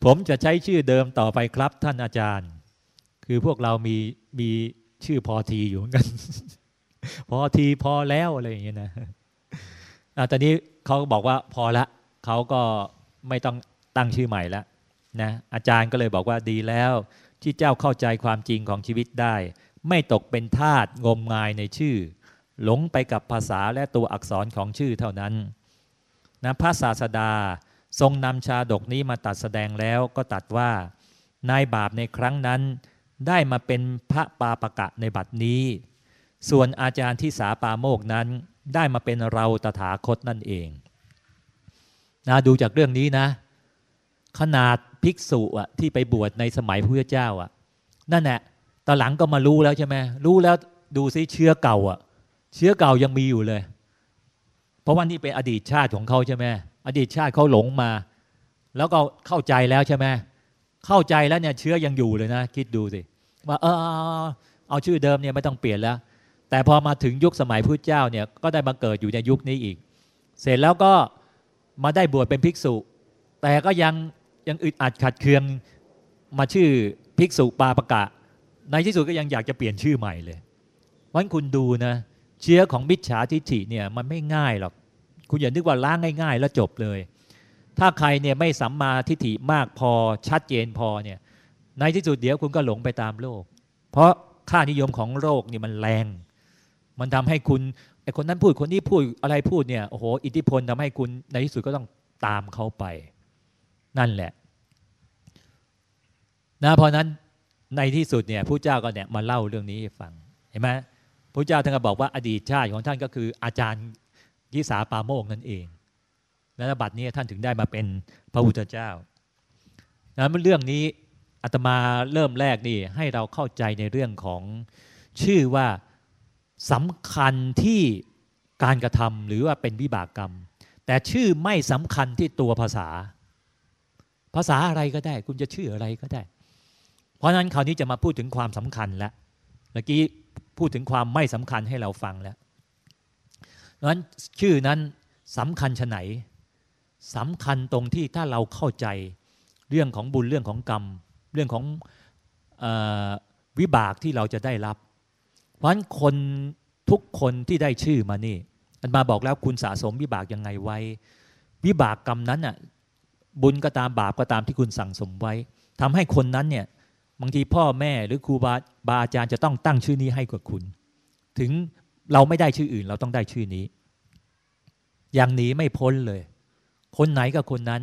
ผมจะใช้ชื่อเดิมต่อไปครับท่านอาจารย์ คือพวกเรามีมีชื่อพอทีอยู่เหมือนกันพอทีพอแล้วอะไรอย่างเงี้ยนะอะตอนนี้เขาบอกว่าพอละเขาก็ไม่ต้องตั้งชื่อใหม่ล้วนะอาจารย์ก็เลยบอกว่าดีแล้ว ที่เจ้าเข้าใจความจริงของชีวิตได้ ไม่ตกเป็นทาสงมงายในชื่อ หลงไปกับภาษาและตัวอักษรของชื่อเท่านั้นนะพระศาสดาทรงนำชาดกนี้มาตัดแสดงแล้วก็ตัดว่า นายบาปในครั้งนั้น ได้มาเป็นพระปาปะกะในบัดนี้ ส่วนอาจารย์ที่สาปาโมกนั้น ได้มาเป็นเราตถาคตนั่นเองนะดูจากเรื่องนี้นะ ขนาดภิกษุอะที่ไปบวชในสมัยพระเจ้าอะนั่นแหละ ตอนหลังก็มารู้แล้วใช่ไหมรู้แล้วดูซิเชื้อเก่าอะ เชื้อเก่ายังมีอยู่เลย เพราะว่านี่เป็นอดีตชาติของเขาใช่ไหมอดีตชาติเขาหลงมา แล้วก็เข้าใจแล้วใช่ไหมเข้าใจแล้วเนี่ยเชื้อยังอยู่เลยนะคิดดูสิว่าเออเอาชื่อเดิมเนี่ยไม่ต้องเปลี่ยนแล้ว แต่พอมาถึงยุคสมัยพุทธเจ้าเนี่ยก็ได้มาเกิดอยู่ในยุคนี้อีก เสร็จแล้วก็มาได้บวชเป็นภิกษุ แต่ก็ยังยังอึดอัดขัดเคืองมาชื่อภิกษุปาปะกะ ในที่สุดก็ยังอยากจะเปลี่ยนชื่อใหม่เลยวันคุณดูนะเชื้อของมิจฉาทิฏฐิเนี่ยมันไม่ง่ายหรอก คุณอย่านึกว่าล้างง่าย ๆ แล้วจบเลย ถ้าใครเนี่ยไม่สัมมาทิฏฐิมากพอชัดเจนพอเนี่ยในที่สุดเดี๋ยวคุณก็หลงไปตามโลก เพราะค่านิยมของโลกนี่มันแรง มันทำให้คุณไอคนนั้นพูดคนนี้พูดอะไรพูดเนี่ยโอ้โหอิทธิพลทำให้คุณในที่สุดก็ต้องตามเขาไป นั่นแหละนะเพราะนั้น ในที่สุดเนี่ยผู้เจ้าก็เนี่ยมาเล่าเรื่องนี้ให้ฟังเห็นไหมพระเจ้าท่านก็บอกว่าอดีตชาติของท่านก็คืออาจารย์ยิสาปาโมกนั่นเองและบัดนี้ท่านถึงได้มาเป็นพระพุทธเจ้านั้นเรื่องนี้อาตมาเริ่มแรกนี่ให้เราเข้าใจในเรื่องของชื่อว่าสำคัญที่การกระทำหรือว่าเป็นวิบากกรรม แต่ชื่อไม่สำคัญที่ตัวภาษา ภาษาอะไรก็ได้ คุณจะชื่ออะไรก็ได้ เพราะนั้นคราวนี้จะมาพูดถึงความสำคัญแล้วเมื่อกี้พูดถึงความไม่สำคัญให้เราฟังแล้วนั้นชื่อนั้นสำคัญชะไหนสำคัญตรงที่ถ้าเราเข้าใจเรื่องของบุญเรื่องของกรรม เรื่องของวิบากที่เราจะได้รับ เพราะฉะนั้นคนทุกคนที่ได้ชื่อมานี่อันมาบอกแล้วคุณสะสมวิบากยังไงไว้ วิบากกรรมนั้นน่ะบุญก็ตามบาปก็ตามที่คุณสั่งสมไว้ทำให้คนนั้นเนี่ย บางทีพ่อแม่หรือครูบาบาอาจารย์จะต้องตั้งชื่อนี้ให้กับคุณ ถึงเราไม่ได้ชื่ออื่น เราต้องได้ชื่อนี้อย่างหนีไม่พ้นเลย คนไหนก็คนนั้น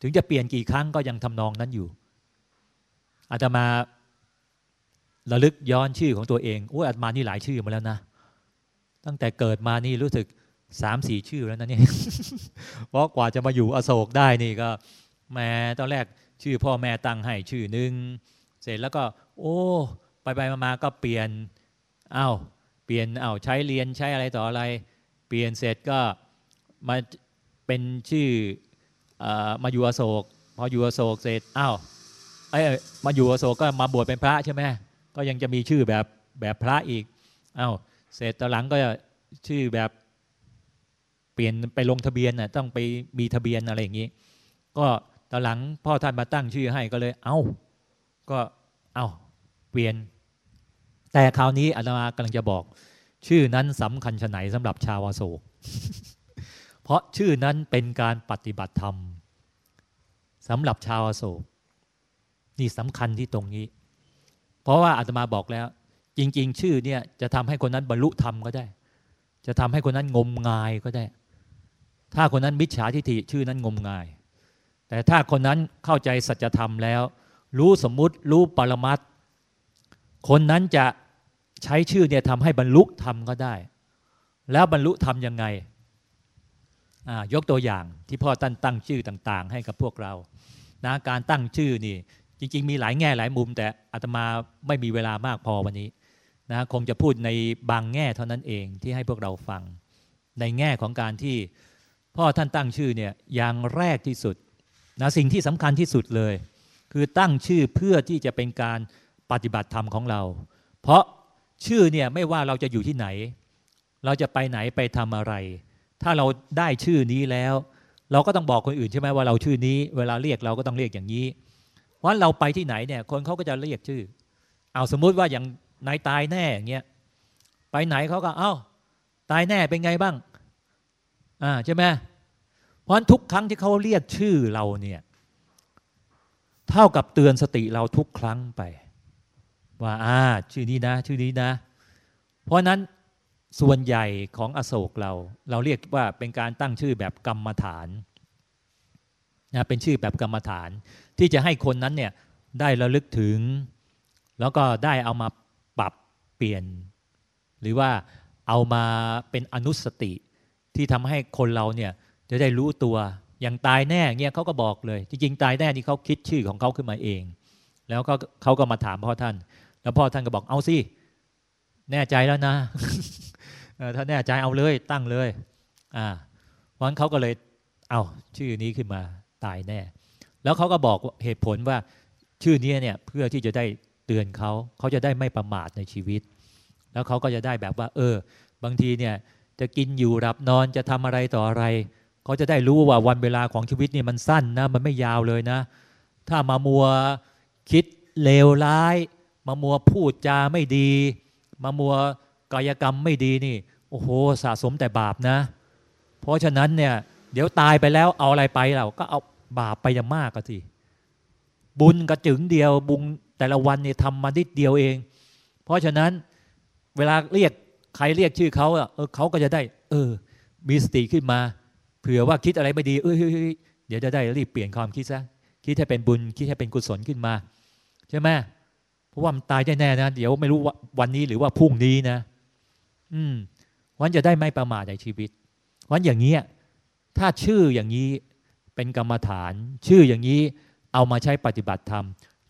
ถึงจะเปลี่ยนกี่ครั้งก็ยังทำนองนั้นอยู่อาตมาระลึกย้อนชื่อของตัวเองโอ้อาตมานี่หลายชื่อมาแล้วนะ ตั้งแต่เกิดมานี่รู้สึกสามสี่ชื่อแล้วนะเนี่ยเพราะกว่าจะมาอยู่อโศกได้นี่ก็แม่ตอนแรกชื่อพ่อแม่ตั้งให้ชื่อหนึ่ง เสร็จแล้วก็ โอ้ ไปไปมาก็เปลี่ยนอา้าวเปลี่ยนอา้าวใช้เรียนใช้อะไรต่ออะไร เปลี่ยนเสร็จก็มาเป็นชื่ออมาอยู่อโศกพออยู่อโศกเสร็จอ้าวไอ้มาอยู่อโศกก็มาบวชเป็นพระใช่ไหมก็ยังจะมีชื่อแบบแบบพระอีกอ้าวเสร็จตอนหลังก็ชื่อแบบเปลี่ยนไปลงทะเบียนน่ะต้องไปมีทะเบียนอะไรอย่างนี้ ก็ตอนหลังพ่อท่านมาตั้งชื่อให้ก็เลยเอา้า ก็เอา้าเปลี่ยน แต่คราวนี้อาตมากำลังจะบอก ชื่อนั้นสำคัญชไหนสำหรับชาวโศก เพราะชื่อนั้นเป็นการปฏิบัติธรรมสำหรับชาวโศก นี่สำคัญที่ตรงนี้ เพราะว่าอาตมาบอกแล้ว จริง ๆ ชื่อเนี่ยจะทำให้คนนั้นบรรลุธรรมก็ได้ จะทำให้คนนั้นงมงายก็ได้ ถ้าคนนั้นมิจฉาทิฏฐิชื่อนั้นงมงาย แต่ถ้าคนนั้นเข้าใจสัจธรรมแล้ว รู้สมมุติรู้ปรมัตคนนั้นจะใช้ชื่อเนี่ยทำให้บรรลุธรรมก็ได้ แล้วบรรลุธรรมยังไง ยกตัวอย่างที่พ่อตั้งตั้งชื่อต่าง ๆ ให้กับพวกเรานะการตั้งชื่อนี่จริง ๆ มีหลายแง่หลายมุม แต่อาตมาไม่มีเวลามากพอวันนี้นะคงจะพูดในบางแง่เท่านั้นเองที่ให้พวกเราฟัง ในแง่ของการที่พ่อท่านตั้งชื่อเนี่ยอย่างแรกที่สุดนะสิ่งที่สำคัญที่สุดเลย คือตั้งชื่อเพื่อที่จะเป็นการปฏิบัติธรรมของเรา เพราะชื่อเนี่ยไม่ว่าเราจะอยู่ที่ไหน เราจะไปไหนไปทำอะไร ถ้าเราได้ชื่อนี้แล้ว เราก็ต้องบอกคนอื่นใช่ไหมว่าเราชื่อนี้ เวลาเรียกเราก็ต้องเรียกอย่างนี้เพราะเราไปที่ไหนเนี่ย คนเขาก็จะเรียกชื่อ เอาสมมุติว่าอย่างนายตายแน่อย่างเงี้ยไปไหนเขาก็เอา้าตายแน่เป็นไงบ้างอ่าใช่ไหมเพราะทุกครั้งที่เขาเรียกชื่อเราเนี่ย เท่ากับเตือนสติเราทุกครั้งไป ว่าอ่าชื่อนี้นะ ชื่อนี้นะ เพราะนั้นส่วนใหญ่ของอโศกเรา เราเรียกว่าเป็นการตั้งชื่อแบบกรรมฐานนะเป็นชื่อแบบกรรมฐาน ที่จะให้คนนั้นเนี่ยได้ระลึกถึง แล้วก็ได้เอามาปรับเปลี่ยน หรือว่าเอามาเป็นอนุสติที่ทำให้คนเราเนี่ยจะได้รู้ตัว อย่างตายแน่เงี้ยเขาก็บอกเลย จริงๆ ตายแน่นี่เขาคิดชื่อของเขาขึ้นมาเอง แล้วก็เขาก็มาถามพ่อท่าน แล้วพ่อท่านก็บอกเอาสิแน่ใจแล้วนะถ้าแน่ใจเอาเลยตั้งเลย อ่าเพราะนั้นเขาก็เลยเอาชื่อนี้ขึ้นมาตายแน่ แล้วเขาก็บอกเหตุผลว่าชื่อนี้เนี่ยเพื่อที่จะได้เตือนเขาเขาจะได้ไม่ประมาทในชีวิต แล้วเขาก็จะได้แบบว่า เออ บางทีเนี่ยจะกินอยู่รับนอนจะทำอะไรต่ออะไร เขาจะได้รู้ว่าวันเวลาของชีวิตนี่มันสั้นนะมันไม่ยาวเลยนะ ถ้ามามัวคิดเลวร้าย มามัวพูดจาไม่ดี มามัวกายกรรมไม่ดีนี่ โอ้โหสะสมแต่บาปนะ เพราะฉะนั้นเนี่ยเดี๋ยวตายไปแล้วเอาอะไรไปเราก็เอาบาปไปยังมากก็สิบุญกระจึงเดียวบุญแต่ละวันเนี่ยทำมาดิดเดียวเอง เพราะฉะนั้นเวลาเรียกใครเรียกชื่อเขาเออเขาก็จะได้ เออ มีสติขึ้นมา เผื่อว่าคิดอะไรไม่ดีเอ้ยเดี๋ยวจะได้รีบเปลี่ยนความคิดซะคิดให้เป็นบุญคิดให้เป็นกุศลขึ้นมาใช่ไหมเพราะว่ามันตายแน่ๆนะเดี๋ยวไม่รู้ว่าวันนี้หรือว่าพรุ่งนี้นะ อืมวันจะได้ไม่ประมาทในชีวิต วันอย่างนี้ถ้าชื่ออย่างนี้เป็นกรรมฐาน ชื่ออย่างนี้เอามาใช้ปฏิบัติธรรม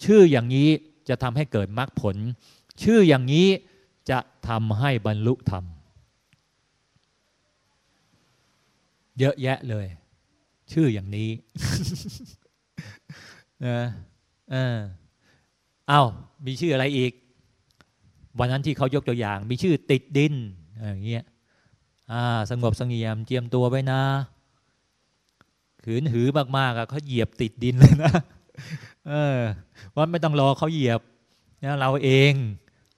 ชื่ออย่างนี้จะทำให้เกิดมรรคผล ชื่ออย่างนี้จะทำให้บรรลุธรรม เยอะแยะเลย ชื่ออย่างนี้นะเออเอามีชื่ออะไรอีก วันนั้นที่เขายกตัวอย่าง มีชื่อติดดินอย่างเงี้ยสงบสงเงียมเจียมตัวไว้นะ ขืนหือมากๆเขาเหยียบติดดินเลยนะเออว่าไม่ต้องรอเขาเหยียบนะเราเอง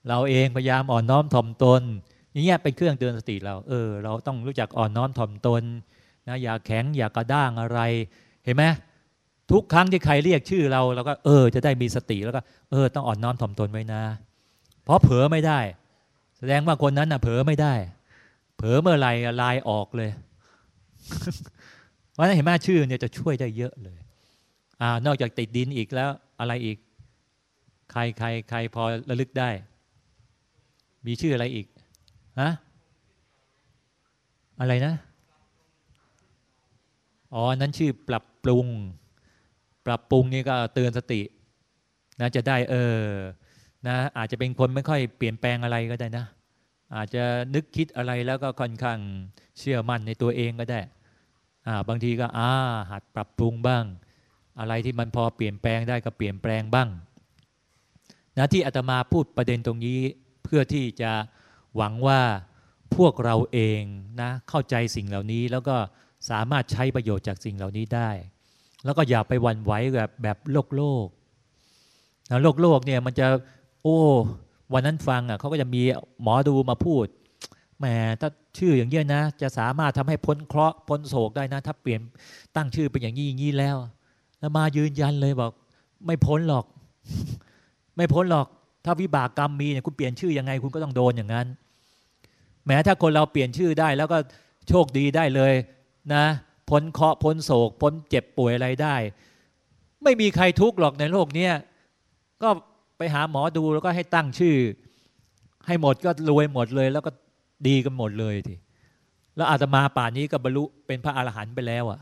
เราเองพยายามอ่อนน้อมถ่อมตนอย่างเงี้ยเป็นเครื่องเตือนสติเรา เออ เราต้องรู้จักอ่อนน้อมถ่อมตน นะอย่าแข็งอย่ากระด้างอะไรเห็นไหมทุกครั้งที่ใครเรียกชื่อเราเราก็เออ จะได้มีสติแล้วก็เออ ต้องอ่อนน้อมถ่อมตนไว้นะ เพราะเผลอไม่ได้ แสดงว่าคนนั้นน่ะเผลอไม่ได้ เผลอเมื่อไรลายออกเลยเพราะนั้นเห็นไหมชื่อเนี่ยจะช่วยได้เยอะเลย อ่านอกจากติดดินอีกแล้ว อะไรอีก ใครใครใครพอระลึกได้ มีชื่ออะไรอีกฮะอะไรนะ อ๋อนั้นชื่อปรับปรุง ปรับปรุงนี่ก็เตือนสตินะจะได้เออนะอาจจะเป็นคนไม่ค่อยเปลี่ยนแปลงอะไรก็ได้นะ อาจจะนึกคิดอะไรแล้วก็ค่อนข้างเชื่อมั่นในตัวเองก็ได้อ่าบางทีก็อ่าหัดปรับปรุงบ้าง อะไรที่มันพอเปลี่ยนแปลงได้ก็เปลี่ยนแปลงบ้างนะที่อาตมาพูดประเด็นตรงนี้เพื่อที่จะหวังว่าพวกเราเองนะเข้าใจสิ่งเหล่านี้แล้วก็ สามารถใช้ประโยชน์จากสิ่งเหล่านี้ได้ แล้วก็อย่าไปวันไหวแบบแบบโลกโลกนะโลกโลกเนี่ยมันจะโอ้วันนั้นฟังอะเขาก็จะมีหมอดูมาพูดแหมถ้าชื่ออย่างเงี้ยนะ จะสามารถทำให้พ้นเคราะห์พ้นโศกได้นะ ถ้าเปลี่ยนตั้งชื่อเป็นอย่างนี้อย่างนี้แล้ว แล้วมายืนยันเลยบอก ไม่พ้นหรอก ไม่พ้นหรอก ถ้าวิบากกรรมมีเนี่ยคุณเปลี่ยนชื่อยังไงคุณก็ต้องโดนอย่างนั้นแม้ถ้าคนเราเปลี่ยนชื่อได้ แล้วก็โชคดีได้เลย นะพ้นเคราะห์พ้นโศก พ้นเจ็บป่วยอะไรได้ ไม่มีใครทุกข์หรอกในโลกเนี้ยก็ไปหาหมอดูแล้วก็ให้ตั้งชื่อ ให้หมดก็รวยหมดเลย แล้วก็ดีกันหมดเลยทีแล้วอาตมาป่านนี้ก็บรรลุเป็นพระอรหันต์ไปแล้วอะ่ะ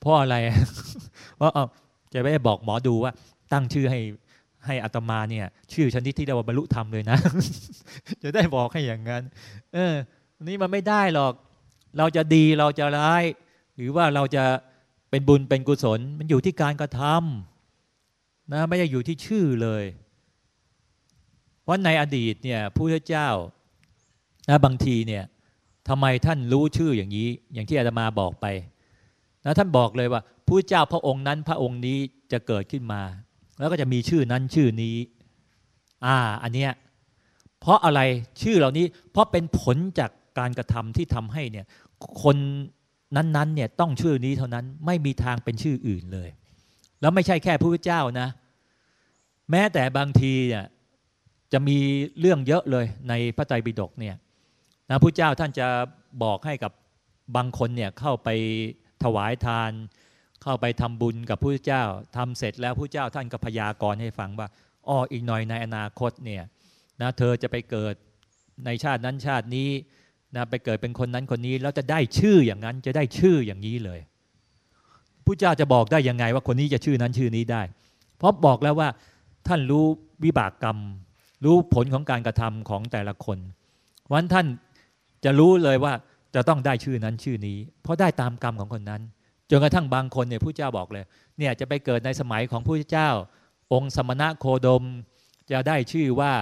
เพราะอะไรเพราะจะไม่ได้บอกหมอดูว่า ตั้งชื่อให้ให้อาตมาเนี่ย ชื่อชนิดที่เรียกว่าบรรลุธรรมเลยนะ จะได้บอกให้อย่างนั้น เออ นี่มันไม่ได้หรอก เราจะดีเราจะร้าย หรือว่าเราจะเป็นบุญเป็นกุศล มันอยู่ที่การกระทำนะไม่ได้อยู่ที่ชื่อเลยเพราะในอดีตเนี่ยพระเจ้านะบางทีเนี่ยทำไมท่านรู้ชื่ออย่างนี้ อย่างที่อาตมาบอกไปนะท่านบอกเลยว่าพระเจ้าพระองค์นั้นพระองค์นี้จะเกิดขึ้นมา แล้วก็จะมีชื่อนั้นชื่อนี้ อ่า อันเนี้ยเพราะอะไรชื่อเหล่านี้ เพราะเป็นผลจาก การกระทำที่ทำให้เนี่ยคนนั้นๆเนี่ยต้องชื่อนี้เท่านั้นไม่มีทางเป็นชื่ออื่นเลย แล้วไม่ใช่แค่พระพุทธเจ้านะ แม้แต่บางทีเนี่ยจะมีเรื่องเยอะเลยในพระไตรปิฎกเนี่ยนะพระเจ้าท่านจะบอกให้กับบางคนเนี่ยเข้าไปถวายทาน เข้าไปทำบุญกับพระเจ้าทำเสร็จแล้วพระเจ้าท่านก็พยากรณ์ให้ฟังว่าอ้ออีกหน่อยในอนาคตเนี่ยนะเธอจะไปเกิดในชาตินั้นชาตินี้ นะไปเกิดเป็นคนนั้นคนนี้แล้วจะได้ชื่ออย่างนั้นจะได้ชื่ออย่างนี้เลยพระเจ้าจะบอกได้ยังไงว่าคนนี้จะชื่อนั้นชื่อนี้ได้ เพราะบอกแล้วว่าท่านรู้วิบากกรรม รู้ผลของการกระทำของแต่ละคนวันท่านจะรู้เลยว่าจะต้องได้ชื่อนั้นชื่อนี้ เพราะได้ตามกรรมของคนนั้นจนกระทั่งบางคนเนี่ยผู้เจ้าบอกเลย เนี่ยจะไปเกิดในสมัยของผู้เจ้า องค์สมณะโคดม จะได้ชื่อว่า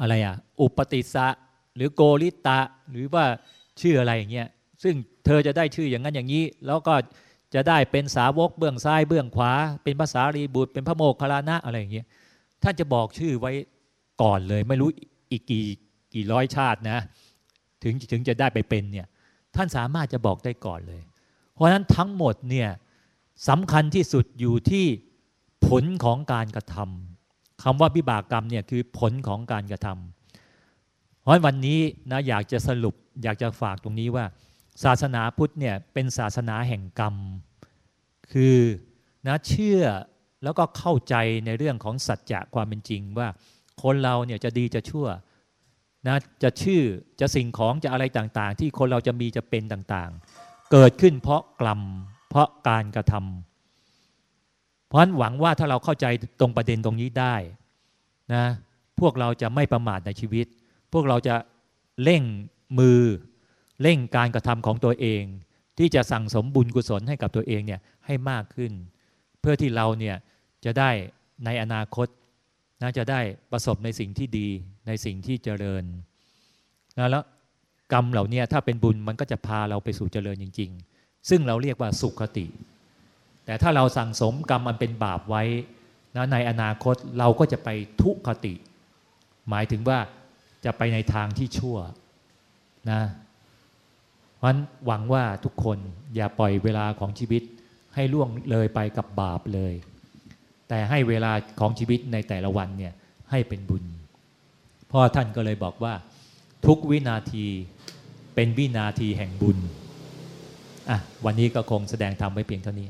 อะไรอะอุปติสะ หรือโกริตะ หรือว่าชื่ออะไรอย่างเงี้ยซึ่งเธอจะได้ชื่ออย่างนั้นอย่างนี้ แล้วก็จะได้เป็นสาวกเบื้องซ้ายเบื้องขวา เป็นภาษารีบุตร เป็นพระโมคคัลลานะอะไรอย่างเงี้ยท่านจะบอกชื่อไว้ก่อนเลย ไม่รู้อีกกี่กี่ร้อยชาตินะ ถึงถึงจะได้ไปเป็นเนี่ยท่านสามารถจะบอกได้ก่อนเลย เพราะฉะนั้นทั้งหมดเนี่ยสำคัญที่สุดอยู่ที่ผลของการกระทำคำว่าวิบากกรรมเนี่ยคือผลของการกระทำ เพราะวันนี้นะอยากจะสรุปอยากจะฝากตรงนี้ว่า ศาสนาพุทธเนี่ยเป็นศาสนาแห่งกรรม คือนะเชื่อแล้วก็เข้าใจในเรื่องของสัจจะความเป็นจริงว่า คนเราเนี่ยจะดีจะชั่วนะจะชื่อจะสิ่งของจะอะไรต่างๆ ที่คนเราจะมีจะเป็นต่างๆ เกิดขึ้นเพราะกรรมเพราะการกระทำเพราะฉะนั้นหวังว่าถ้าเราเข้าใจตรงประเด็นตรงนี้ได้นะพวกเราจะไม่ประมาทในชีวิต วกเราจะเร่งมือเร่งการกระทำของตัวเอง ที่จะสั่งสมบุญกุศลให้กับตัวเองเนี่ยให้มากขึ้น เพื่อที่เราเนี่ยจะได้ในอนาคตนะจะได้ประสบในสิ่งที่ดีในสิ่งที่เจริญนะแล้วกรรมเหล่านี้ถ้าเป็นบุญมันก็จะพาเราไปสู่เจริญจริง ๆ ซึ่งเราเรียกว่าสุขคติ แต่ถ้าเราสั่งสมกรรมมันเป็นบาปไว้นะในอนาคตเราก็จะไปทุกขติ หมายถึงว่า จะไปในทางที่ชั่วนะเพราะฉะนั้นหวังว่าทุกคนอย่าปล่อยเวลาของชีวิตให้ล่วงเลยไปกับบาปเลย แต่ให้เวลาของชีวิตในแต่ละวันเนี่ยให้เป็นบุญ พ่อท่านก็เลยบอกว่า ทุกวินาทีเป็นวินาทีแห่งบุญอะวันนี้ก็คงแสดงธรรมไว้เพียงเท่านี้